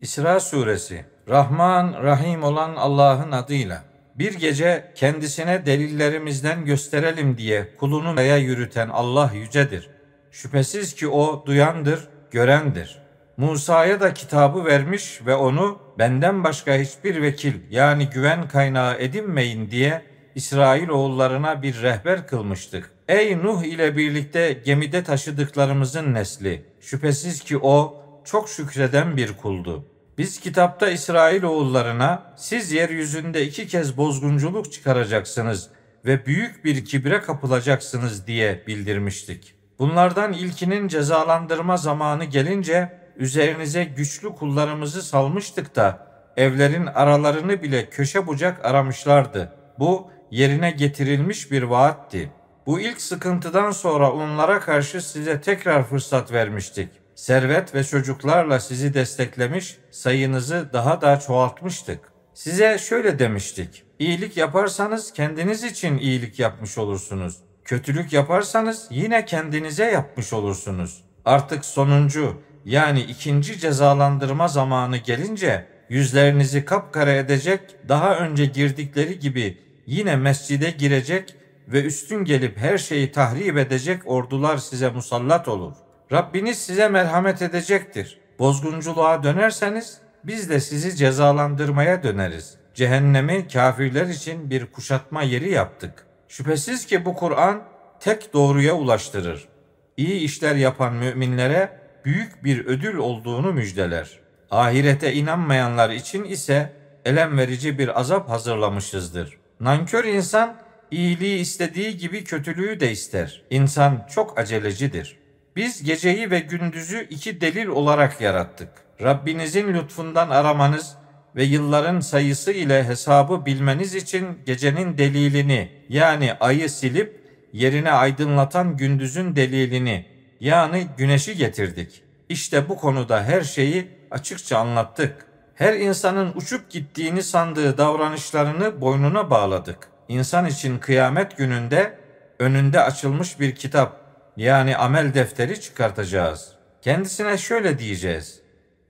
İsra suresi Rahman Rahim olan Allah'ın adıyla bir gece kendisine delillerimizden gösterelim diye kulunu veya yürüten Allah yücedir. Şüphesiz ki o duyandır, görendir. Musa'ya da kitabı vermiş ve onu benden başka hiçbir vekil yani güven kaynağı edinmeyin diye İsrail oğullarına bir rehber kılmıştık. Ey Nuh ile birlikte gemide taşıdıklarımızın nesli! Şüphesiz ki o çok şükreden bir kuldu. Biz kitapta İsrail oğullarına siz yeryüzünde iki kez bozgunculuk çıkaracaksınız ve büyük bir kibre kapılacaksınız diye bildirmiştik. Bunlardan ilkinin cezalandırma zamanı gelince üzerinize güçlü kullarımızı salmıştık da evlerin aralarını bile köşe bucak aramışlardı. Bu yerine getirilmiş bir vaatti. Bu ilk sıkıntıdan sonra onlara karşı size tekrar fırsat vermiştik. Servet ve çocuklarla sizi desteklemiş, sayınızı daha da çoğaltmıştık. Size şöyle demiştik. İyilik yaparsanız kendiniz için iyilik yapmış olursunuz. Kötülük yaparsanız yine kendinize yapmış olursunuz. Artık sonuncu yani ikinci cezalandırma zamanı gelince yüzlerinizi kapkara edecek, daha önce girdikleri gibi yine mescide girecek ve üstün gelip her şeyi tahrip edecek ordular size musallat olur. Rabbiniz size merhamet edecektir. Bozgunculuğa dönerseniz biz de sizi cezalandırmaya döneriz. Cehennemi kafirler için bir kuşatma yeri yaptık. Şüphesiz ki bu Kur'an tek doğruya ulaştırır. İyi işler yapan müminlere büyük bir ödül olduğunu müjdeler. Ahirete inanmayanlar için ise elem verici bir azap hazırlamışızdır. Nankör insan iyiliği istediği gibi kötülüğü de ister. İnsan çok acelecidir. Biz geceyi ve gündüzü iki delil olarak yarattık. Rabbinizin lütfundan aramanız ve yılların sayısı ile hesabı bilmeniz için gecenin delilini yani ayı silip yerine aydınlatan gündüzün delilini yani güneşi getirdik. İşte bu konuda her şeyi açıkça anlattık. Her insanın uçup gittiğini sandığı davranışlarını boynuna bağladık. İnsan için kıyamet gününde önünde açılmış bir kitap yani amel defteri çıkartacağız. Kendisine şöyle diyeceğiz.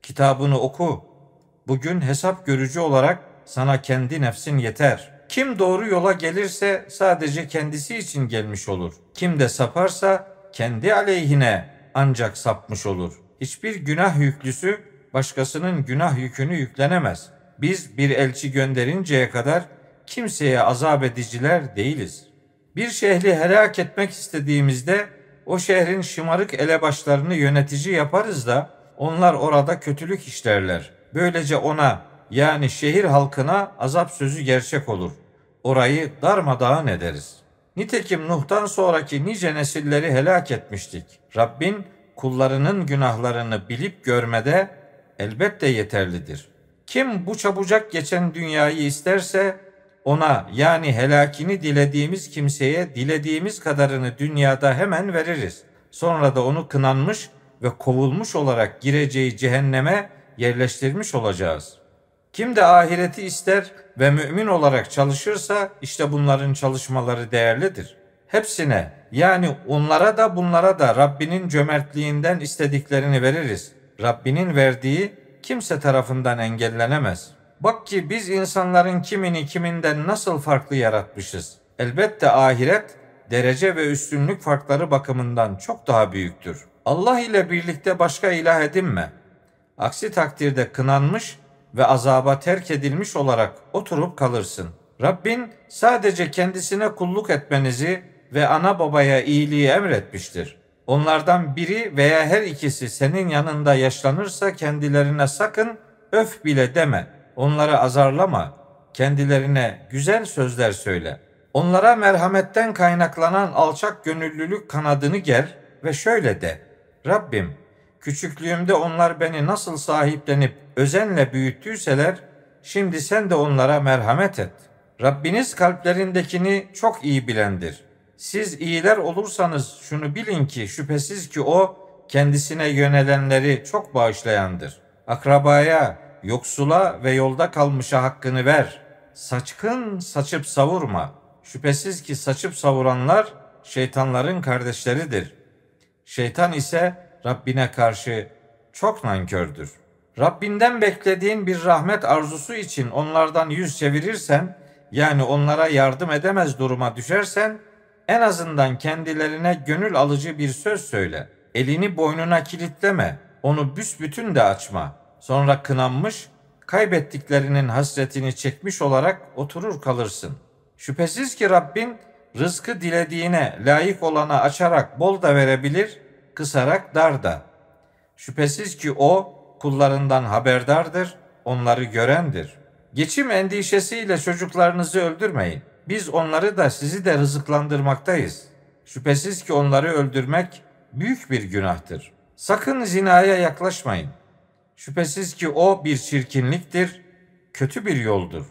Kitabını oku. Bugün hesap görücü olarak sana kendi nefsin yeter. Kim doğru yola gelirse sadece kendisi için gelmiş olur. Kim de saparsa kendi aleyhine ancak sapmış olur. Hiçbir günah yüklüsü başkasının günah yükünü yüklenemez. Biz bir elçi gönderinceye kadar kimseye azap ediciler değiliz. Bir şehri helak etmek istediğimizde o şehrin şımarık elebaşlarını yönetici yaparız da onlar orada kötülük işlerler. Böylece ona yani şehir halkına azap sözü gerçek olur. Orayı darmadağın ederiz. Nitekim Nuh'tan sonraki nice nesilleri helak etmiştik. Rabbin kullarının günahlarını bilip görmede elbette yeterlidir. Kim bu çabucak geçen dünyayı isterse ona yani helakini dilediğimiz kimseye dilediğimiz kadarını dünyada hemen veririz. Sonra da onu kınanmış ve kovulmuş olarak gireceği cehenneme yerleştirmiş olacağız. Kim de ahireti ister ve mümin olarak çalışırsa işte bunların çalışmaları değerlidir. Hepsine yani onlara da bunlara da Rabbinin cömertliğinden istediklerini veririz. Rabbinin verdiği kimse tarafından engellenemez.'' Bak ki biz insanların kimini kiminden nasıl farklı yaratmışız. Elbette ahiret derece ve üstünlük farkları bakımından çok daha büyüktür. Allah ile birlikte başka ilah edinme. Aksi takdirde kınanmış ve azaba terk edilmiş olarak oturup kalırsın. Rabbin sadece kendisine kulluk etmenizi ve ana babaya iyiliği emretmiştir. Onlardan biri veya her ikisi senin yanında yaşlanırsa kendilerine sakın öf bile deme.'' Onları azarlama, kendilerine güzel sözler söyle. Onlara merhametten kaynaklanan alçak gönüllülük kanadını ger ve şöyle de. Rabbim, küçüklüğümde onlar beni nasıl sahiplenip özenle büyüttüyseler, şimdi sen de onlara merhamet et. Rabbiniz kalplerindekini çok iyi bilendir. Siz iyiler olursanız şunu bilin ki şüphesiz ki o kendisine yönelenleri çok bağışlayandır. Akrabaya, yoksula ve yolda kalmışa hakkını ver. Saçkın saçıp savurma. Şüphesiz ki saçıp savuranlar şeytanların kardeşleridir. Şeytan ise Rabbine karşı çok nankördür. Rabbinden beklediğin bir rahmet arzusu için onlardan yüz çevirirsen, yani onlara yardım edemez duruma düşersen, en azından kendilerine gönül alıcı bir söz söyle. Elini boynuna kilitleme, onu büsbütün de açma. Sonra kınanmış, kaybettiklerinin hasretini çekmiş olarak oturur kalırsın. Şüphesiz ki Rabbin rızkı dilediğine, layık olana açarak bol da verebilir, kısarak dar da. Şüphesiz ki o kullarından haberdardır, onları görendir. Geçim endişesiyle çocuklarınızı öldürmeyin. Biz onları da sizi de rızıklandırmaktayız. Şüphesiz ki onları öldürmek büyük bir günahtır. Sakın zinaya yaklaşmayın. Şüphesiz ki o bir çirkinliktir, kötü bir yoldur.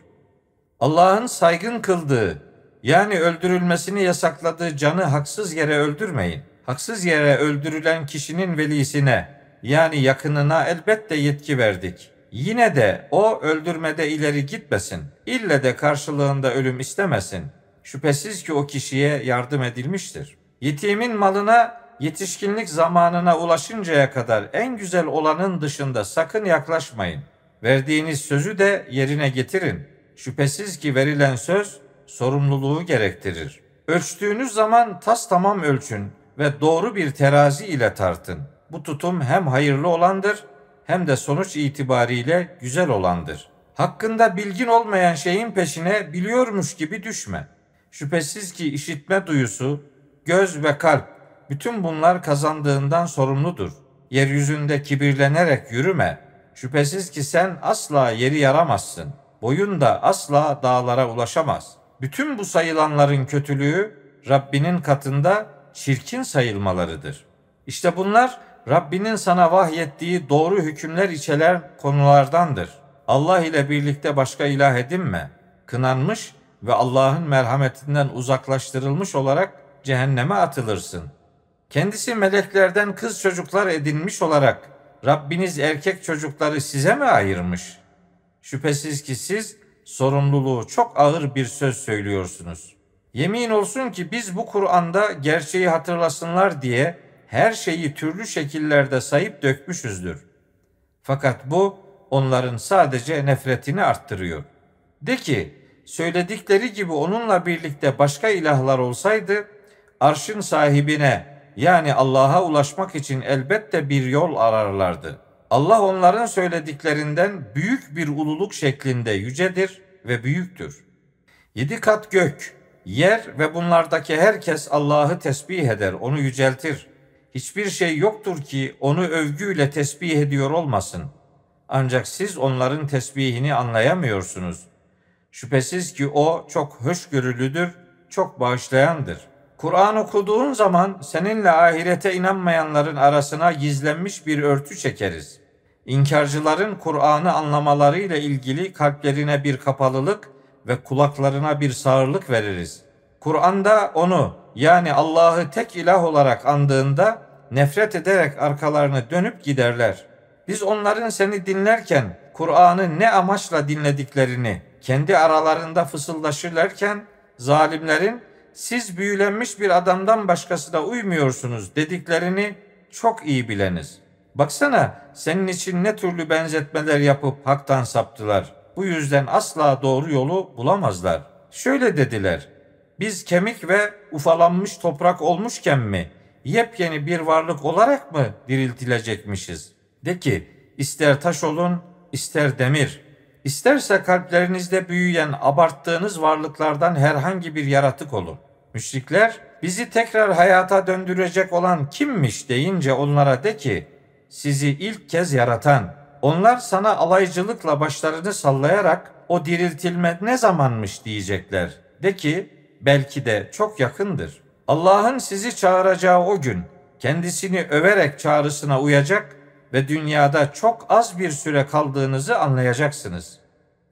Allah'ın saygın kıldığı, yani öldürülmesini yasakladığı canı haksız yere öldürmeyin. Haksız yere öldürülen kişinin velisine, yani yakınına elbette yetki verdik. Yine de o öldürmede ileri gitmesin. İlle de karşılığında ölüm istemesin. Şüphesiz ki o kişiye yardım edilmiştir. Yetimin malına yetişkinlik zamanına ulaşıncaya kadar en güzel olanın dışında sakın yaklaşmayın. Verdiğiniz sözü de yerine getirin. Şüphesiz ki verilen söz sorumluluğu gerektirir. Ölçtüğünüz zaman tas tamam ölçün ve doğru bir terazi ile tartın. Bu tutum hem hayırlı olandır hem de sonuç itibariyle güzel olandır. Hakkında bilgin olmayan şeyin peşine biliyormuş gibi düşme. Şüphesiz ki işitme duyusu, göz ve kalp bütün bunlar kazandığından sorumludur. Yeryüzünde kibirlenerek yürüme. Şüphesiz ki sen asla yeri yaramazsın. Boyun da asla dağlara ulaşamaz. Bütün bu sayılanların kötülüğü Rabbinin katında çirkin sayılmalarıdır. İşte bunlar Rabbinin sana vahyettiği doğru hükümler içeren konulardandır. Allah ile birlikte başka ilah edinme. Kınanmış ve Allah'ın merhametinden uzaklaştırılmış olarak cehenneme atılırsın. Kendisi meleklerden kız çocuklar edinmiş olarak Rabbiniz erkek çocukları size mi ayırmış? Şüphesiz ki siz sorumluluğu çok ağır bir söz söylüyorsunuz. Yemin olsun ki biz bu Kur'an'da gerçeği hatırlasınlar diye her şeyi türlü şekillerde sayıp dökmüşüzdür. Fakat bu onların sadece nefretini arttırıyor. De ki, söyledikleri gibi onunla birlikte başka ilahlar olsaydı, arşın sahibine yani Allah'a ulaşmak için elbette bir yol ararlardı. Allah onların söylediklerinden büyük bir ululuk şeklinde yücedir ve büyüktür. Yedi kat gök, yer ve bunlardaki herkes Allah'ı tesbih eder, onu yüceltir. Hiçbir şey yoktur ki onu övgüyle tesbih ediyor olmasın. Ancak siz onların tesbihini anlayamıyorsunuz. Şüphesiz ki o çok hoşgörülüdür, çok bağışlayandır. Kur'an okuduğun zaman seninle ahirete inanmayanların arasına gizlenmiş bir örtü çekeriz. İnkarcıların Kur'an'ı anlamalarıyla ilgili kalplerine bir kapalılık ve kulaklarına bir sağırlık veririz. Kur'an'da onu yani Allah'ı tek ilah olarak andığında nefret ederek arkalarını dönüp giderler. Biz onların seni dinlerken Kur'an'ı ne amaçla dinlediklerini kendi aralarında fısıldaşırlarken zalimlerin siz büyülenmiş bir adamdan başkasına uymuyorsunuz dediklerini çok iyi bileniz. Baksana senin için ne türlü benzetmeler yapıp haktan saptılar. Bu yüzden asla doğru yolu bulamazlar. Şöyle dediler. Biz kemik ve ufalanmış toprak olmuşken mi yepyeni bir varlık olarak mı diriltilecekmişiz? De ki ister taş olun ister demir. İsterse kalplerinizde büyüyen abarttığınız varlıklardan herhangi bir yaratık olun. Müşrikler bizi tekrar hayata döndürecek olan kimmiş deyince onlara de ki sizi ilk kez yaratan. Onlar sana alaycılıkla başlarını sallayarak o diriltilme ne zamanmış diyecekler. De ki belki de çok yakındır. Allah'ın sizi çağıracağı o gün kendisini överek çağrısına uyacak ve dünyada çok az bir süre kaldığınızı anlayacaksınız.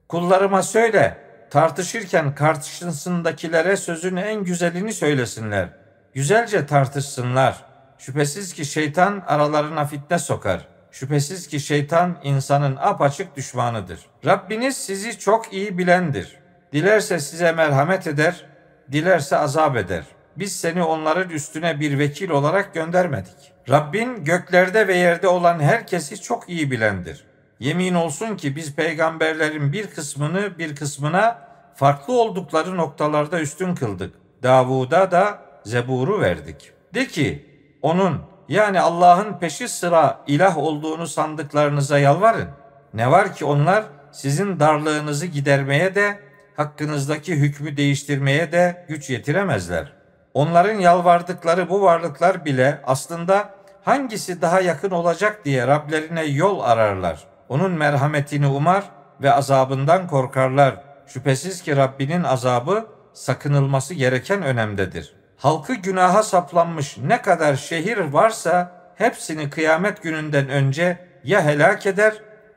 Kullarıma söyle, tartışırken karşısındakilere sözün en güzelini söylesinler. Güzelce tartışsınlar. Şüphesiz ki şeytan aralarına fitne sokar. Şüphesiz ki şeytan insanın apaçık düşmanıdır. Rabbiniz sizi çok iyi bilendir. Dilerse size merhamet eder, dilerse azap eder. Biz seni onların üstüne bir vekil olarak göndermedik. Rabbin göklerde ve yerde olan herkesi çok iyi bilendir. Yemin olsun ki biz peygamberlerin bir kısmını bir kısmına farklı oldukları noktalarda üstün kıldık. Davud'a da Zebur'u verdik. De ki onun yani Allah'ın peşi sıra ilah olduğunu sandıklarınıza yalvarın. Ne var ki onlar sizin darlığınızı gidermeye de hakkınızdaki hükmü değiştirmeye de güç yetiremezler. Onların yalvardıkları bu varlıklar bile aslında hangisi daha yakın olacak diye Rablerine yol ararlar. Onun merhametini umar ve azabından korkarlar. Şüphesiz ki Rabbinin azabı sakınılması gereken önemdedir. Halkı günaha saplanmış ne kadar şehir varsa hepsini kıyamet gününden önce ya helak eder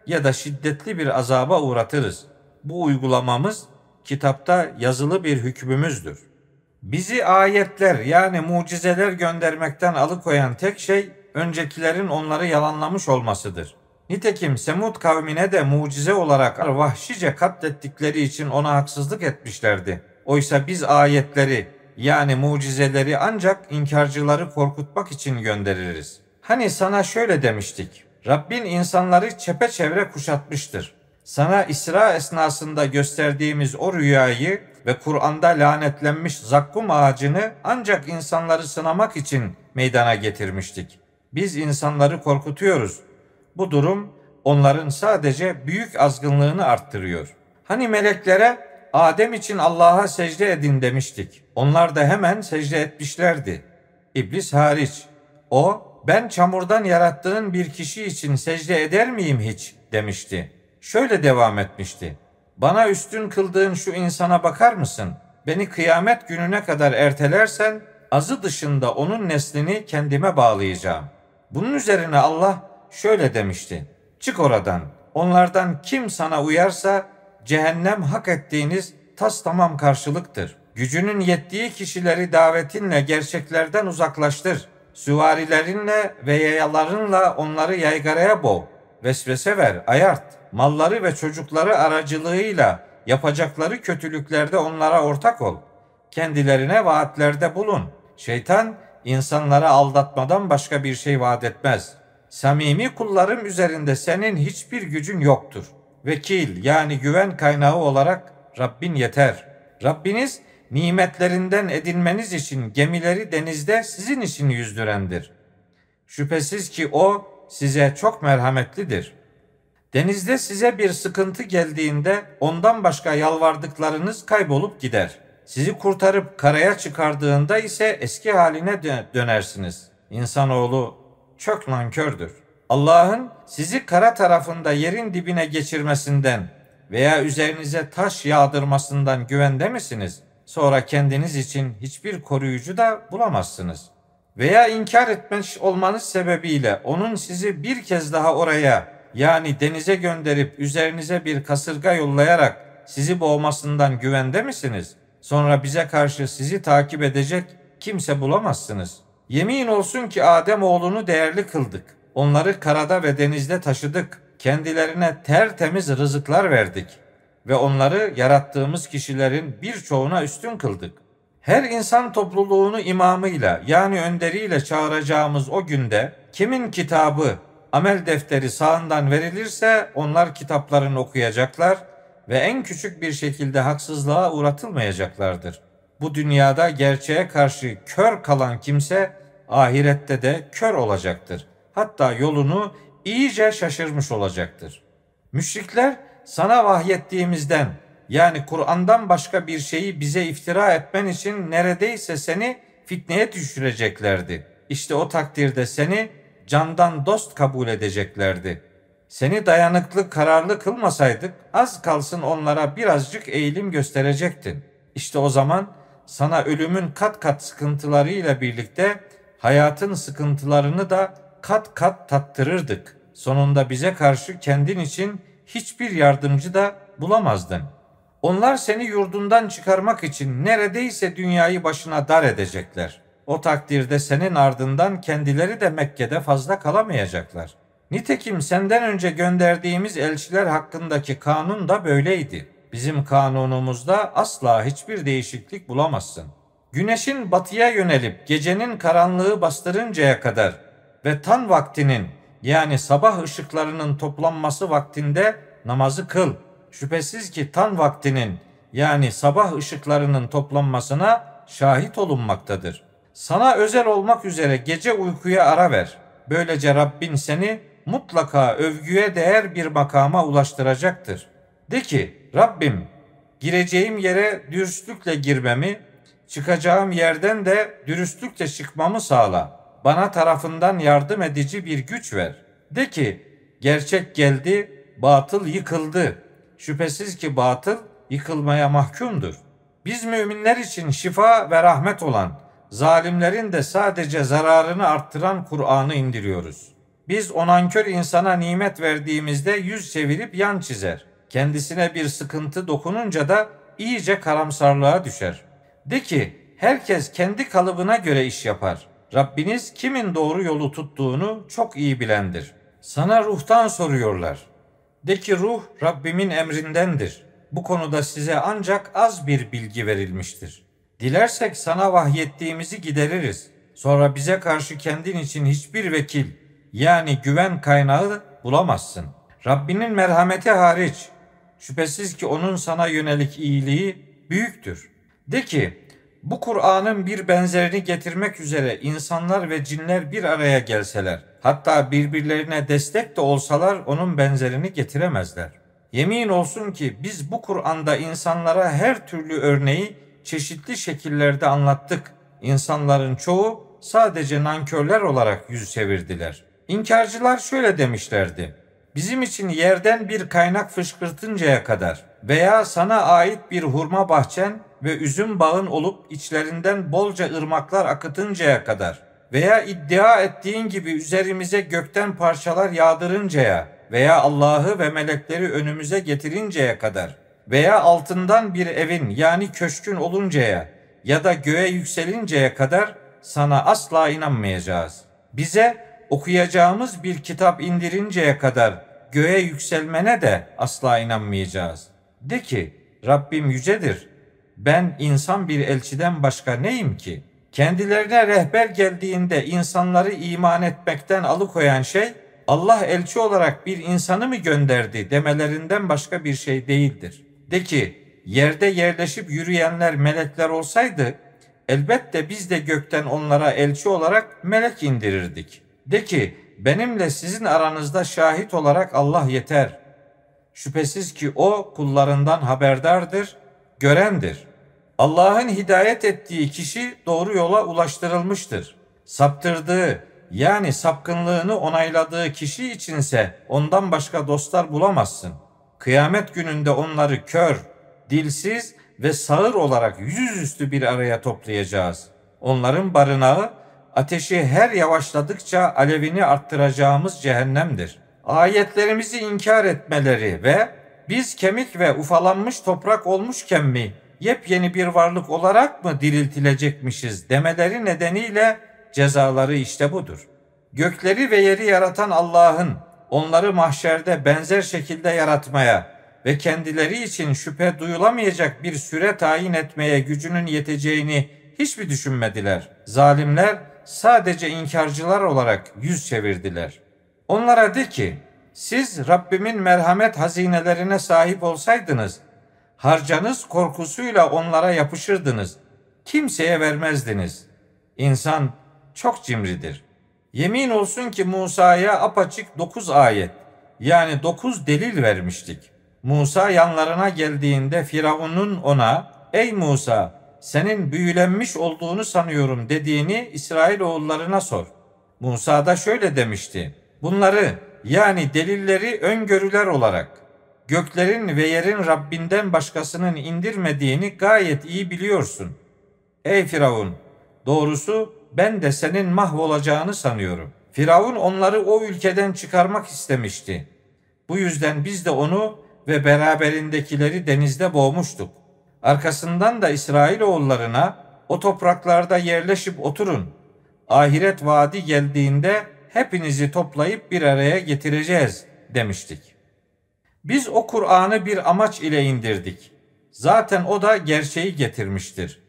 ya da şiddetli bir azaba uğratırız. Bu uygulamamız kitapta yazılı bir hükmümüzdür. Bizi ayetler yani mucizeler göndermekten alıkoyan tek şey öncekilerin onları yalanlamış olmasıdır. Nitekim Semud kavmine de mucize olarak vahşice katlettikleri için ona haksızlık etmişlerdi. Oysa biz ayetleri yani mucizeleri ancak inkarcıları korkutmak için göndeririz. Hani sana şöyle demiştik. Rabbin insanları çepeçevre kuşatmıştır. Sana İsra esnasında gösterdiğimiz o rüyayı ve Kur'an'da lanetlenmiş zakkum ağacını ancak insanları sınamak için meydana getirmiştik. Biz insanları korkutuyoruz. Bu durum onların sadece büyük azgınlığını arttırıyor. Hani meleklere Adem için Allah'a secde edin demiştik. Onlar da hemen secde etmişlerdi. İblis hariç. O ben çamurdan yarattığın bir kişi için secde eder miyim hiç demişti. Şöyle devam etmişti. Bana üstün kıldığın şu insana bakar mısın? Beni kıyamet gününe kadar ertelersen azı dışında onun neslini kendime bağlayacağım. Bunun üzerine Allah şöyle demişti. Çık oradan. Onlardan kim sana uyarsa cehennem hak ettiğiniz tas tamam karşılıktır. Gücünün yettiği kişileri davetinle gerçeklerden uzaklaştır. Süvarilerinle ve yayalarınla onları yaygaraya boğ. Vesvese ver, ayart. Malları ve çocukları aracılığıyla yapacakları kötülüklerde onlara ortak ol. Kendilerine vaatlerde bulun. Şeytan insanlara aldatmadan başka bir şey vaat etmez. Samimi kullarım üzerinde senin hiçbir gücün yoktur. Vekil yani güven kaynağı olarak Rabbin yeter. Rabbiniz nimetlerinden edinmeniz için gemileri denizde sizin için yüzdürendir. Şüphesiz ki o size çok merhametlidir. Denizde size bir sıkıntı geldiğinde ondan başka yalvardıklarınız kaybolup gider. Sizi kurtarıp karaya çıkardığında ise eski haline dönersiniz. İnsanoğlu çok nankördür. Allah'ın sizi kara tarafında yerin dibine geçirmesinden veya üzerinize taş yağdırmasından güvende misiniz? Sonra kendiniz için hiçbir koruyucu da bulamazsınız. Veya inkar etmiş olmanız sebebiyle onun sizi bir kez daha oraya yani denize gönderip üzerinize bir kasırga yollayarak sizi boğmasından güvende misiniz? Sonra bize karşı sizi takip edecek kimse bulamazsınız. Yemin olsun ki Adem oğlunu değerli kıldık. Onları karada ve denizde taşıdık kendilerine tertemiz rızıklar verdik ve onları yarattığımız kişilerin birçoğuna üstün kıldık. Her insan topluluğunu imamıyla yani önderiyle çağıracağımız o günde kimin kitabı, amel defteri sağından verilirse onlar kitaplarını okuyacaklar ve en küçük bir şekilde haksızlığa uğratılmayacaklardır. Bu dünyada gerçeğe karşı kör kalan kimse ahirette de kör olacaktır. Hatta yolunu iyice şaşırmış olacaktır. Müşrikler sana vahyettiğimizden yani Kur'an'dan başka bir şeyi bize iftira etmen için neredeyse seni fitneye düşüreceklerdi. İşte o takdirde seni candan dost kabul edeceklerdi. Seni dayanıklı, kararlı kılmasaydık az kalsın onlara birazcık eğilim gösterecektin. İşte o zaman sana ölümün kat kat sıkıntılarıyla birlikte hayatın sıkıntılarını da kat kat tattırırdık. Sonunda bize karşı kendin için hiçbir yardımcı da bulamazdın. Onlar seni yurdundan çıkarmak için neredeyse dünyayı başına dar edecekler. O takdirde senin ardından kendileri de Mekke'de fazla kalamayacaklar. Nitekim senden önce gönderdiğimiz elçiler hakkındaki kanun da böyleydi. Bizim kanunumuzda asla hiçbir değişiklik bulamazsın. Güneşin batıya yönelip gecenin karanlığı bastırıncaya kadar ve tan vaktinin yani sabah ışıklarının toplanması vaktinde namazı kıl. Şüphesiz ki tan vaktinin yani sabah ışıklarının toplanmasına şahit olunmaktadır. Sana özel olmak üzere gece uykuya ara ver. Böylece Rabbin seni mutlaka övgüye değer bir makama ulaştıracaktır. De ki Rabbim gireceğim yere dürüstlükle girmemi, çıkacağım yerden de dürüstlükle çıkmamı sağla. Bana tarafından yardım edici bir güç ver. De ki gerçek geldi, batıl yıkıldı. Şüphesiz ki batıl yıkılmaya mahkumdur. Biz müminler için şifa ve rahmet olan, zalimlerin de sadece zararını arttıran Kur'an'ı indiriyoruz. Biz o nankör insana nimet verdiğimizde yüz çevirip yan çizer. Kendisine bir sıkıntı dokununca da iyice karamsarlığa düşer. De ki herkes kendi kalıbına göre iş yapar. Rabbiniz kimin doğru yolu tuttuğunu çok iyi bilendir. Sana ruhtan soruyorlar. De ki ruh Rabbimin emrindendir. Bu konuda size ancak az bir bilgi verilmiştir. Dilersek sana vahyettiğimizi gideririz. Sonra bize karşı kendin için hiçbir vekil yani güven kaynağı bulamazsın. Rabbinin merhameti hariç şüphesiz ki onun sana yönelik iyiliği büyüktür. De ki bu Kur'an'ın bir benzerini getirmek üzere insanlar ve cinler bir araya gelseler, hatta birbirlerine destek de olsalar onun benzerini getiremezler. Yemin olsun ki biz bu Kur'an'da insanlara her türlü örneği çeşitli şekillerde anlattık. İnsanların çoğu sadece nankörler olarak yüz çevirdiler. İnkarcılar şöyle demişlerdi. Bizim için yerden bir kaynak fışkırtıncaya kadar veya sana ait bir hurma bahçen ve üzüm bağın olup içlerinden bolca ırmaklar akıtıncaya kadar veya iddia ettiğin gibi üzerimize gökten parçalar yağdırıncaya veya Allah'ı ve melekleri önümüze getirinceye kadar veya altından bir evin yani köşkün oluncaya ya da göğe yükselinceye kadar sana asla inanmayacağız. Bize okuyacağımız bir kitap indirinceye kadar göğe yükselmene de asla inanmayacağız. De ki Rabbim yücedir. Ben insan bir elçiden başka neyim ki? Kendilerine rehber geldiğinde insanları iman etmekten alıkoyan şey Allah elçi olarak bir insanı mı gönderdi demelerinden başka bir şey değildir. De ki yerde yerleşip yürüyenler melekler olsaydı elbette biz de gökten onlara elçi olarak melek indirirdik. De ki benimle sizin aranızda şahit olarak Allah yeter. Şüphesiz ki o kullarından haberdardır, görendir. Allah'ın hidayet ettiği kişi doğru yola ulaştırılmıştır. Saptırdığı yani sapkınlığını onayladığı kişi içinse ondan başka dostlar bulamazsın. Kıyamet gününde onları kör, dilsiz ve sağır olarak yüzüstü bir araya toplayacağız. Onların barınağı ateşi her yavaşladıkça alevini arttıracağımız cehennemdir. Ayetlerimizi inkar etmeleri ve biz kemik ve ufalanmış toprak olmuşken mi yepyeni bir varlık olarak mı diriltilecekmişiz demeleri nedeniyle cezaları işte budur. Gökleri ve yeri yaratan Allah'ın onları mahşerde benzer şekilde yaratmaya ve kendileri için şüphe duyulamayacak bir süre tayin etmeye gücünün yeteceğini hiç mi düşünmediler? Zalimler sadece inkarcılar olarak yüz çevirdiler. Onlara de ki, siz Rabbimin merhamet hazinelerine sahip olsaydınız, harcanız korkusuyla onlara yapışırdınız. Kimseye vermezdiniz. İnsan çok cimridir. Yemin olsun ki Musa'ya apaçık dokuz ayet, yani dokuz delil vermiştik. Musa yanlarına geldiğinde Firavun'un ona, ey Musa senin büyülenmiş olduğunu sanıyorum dediğini İsrail oğullarına sor. Musa da şöyle demişti. Bunları yani delilleri öngörüler olarak göklerin ve yerin Rabbinden başkasının indirmediğini gayet iyi biliyorsun. Ey Firavun! Doğrusu ben de senin mahvolacağını sanıyorum. Firavun onları o ülkeden çıkarmak istemişti. Bu yüzden biz de onu ve beraberindekileri denizde boğmuştuk. Arkasından da İsrail oğullarına o topraklarda yerleşip oturun. Ahiret vaadi geldiğinde hepinizi toplayıp bir araya getireceğiz demiştik. Biz o Kur'an'ı bir amaç ile indirdik. Zaten o da gerçeği getirmiştir.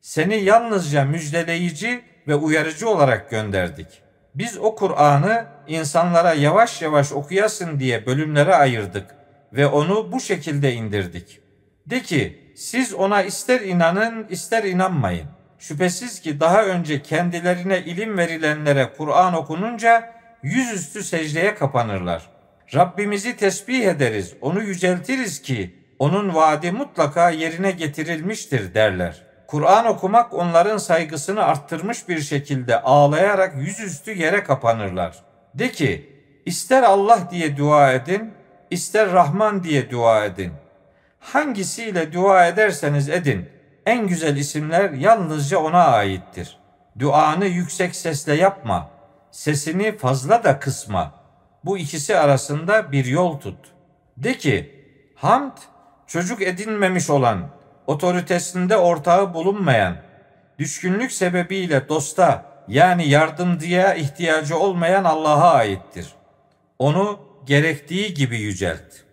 Seni yalnızca müjdeleyici ve uyarıcı olarak gönderdik. Biz o Kur'an'ı insanlara yavaş yavaş okuyasın diye bölümlere ayırdık ve onu bu şekilde indirdik. De ki siz ona ister inanın ister inanmayın. Şüphesiz ki daha önce kendilerine ilim verilenlere Kur'an okununca yüzüstü secdeye kapanırlar. Rabbimizi tesbih ederiz, onu yüceltiriz ki onun vaadi mutlaka yerine getirilmiştir derler. Kur'an okumak onların saygısını arttırmış bir şekilde ağlayarak yüzüstü yere kapanırlar. De ki, ister Allah diye dua edin, ister Rahman diye dua edin. Hangisiyle dua ederseniz edin, en güzel isimler yalnızca ona aittir. Duanı yüksek sesle yapma, sesini fazla da kısma. Bu ikisi arasında bir yol tut. De ki, hamd çocuk edinmemiş olan, otoritesinde ortağı bulunmayan, düşkünlük sebebiyle dosta yani yardımcıya ihtiyacı olmayan Allah'a aittir. Onu gerektiği gibi yücelt.''